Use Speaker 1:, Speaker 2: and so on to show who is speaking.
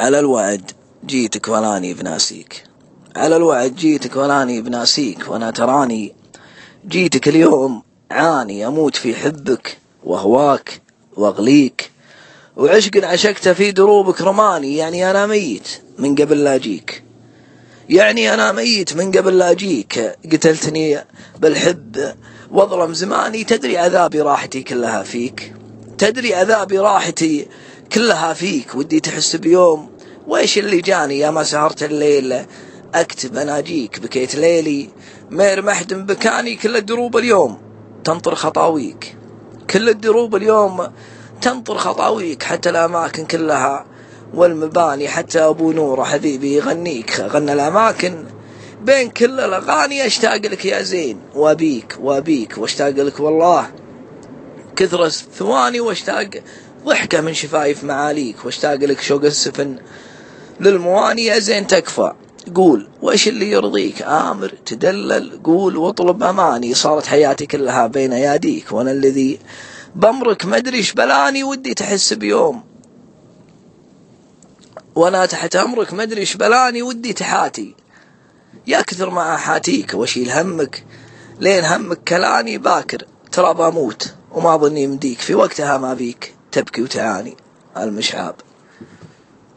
Speaker 1: على الوعد جيتك ولاني بناسيك على الوعد جيتك ولاني بناسيك وأنا تراني جيتك اليوم عاني أموت في حبك واهواك واغليك. وعشق عشقته في دروبك رماني يعني أنا ميت من قبل لا أجيك. يعني أنا ميت من قبل لا أجيك. قتلتني بالحب وأظلم زماني تدري عذابي راحتي كلها فيك. تدري عذابي راحتي كلها فيك ودي تحس بيوم. ويش اللي جاني يا ما سهرت الليل أكتب اناجيك بكيت ليلي. مير محدم بكاني كل الدروب اليوم. تنطر خطاويك. كل الدروب اليوم تنطر خطاويك حتى الأماكن كلها. والمباني حتى أبو نور حبيبي يغنيك. غنى الأماكن بين كل الأغاني. أشتاق لك يا زين. وأبيك وأبيك وأشتاق لك والله. كثر الثواني وأشتاق ضحكه من شفايف معاليك واشتاق لك شوق السفن. للمواني يا زين تكفى. قول وش اللي يرضيك؟ آمر تدلل قول واطلب أماني. صارت حياتي كلها بين أياديك. وأنا الذي بمرك مدري إيش بلاني ودي تحس بيوم. وأنا تحت أمرك مدري إيش بلاني ودي تحاتي. يا كثر ما أحاتيك وأشيل همك. لين همك كلاني باكر ترى بموت وما ظني يمديك. في وقتها ما بيك تبكي وتعاني. المشعاب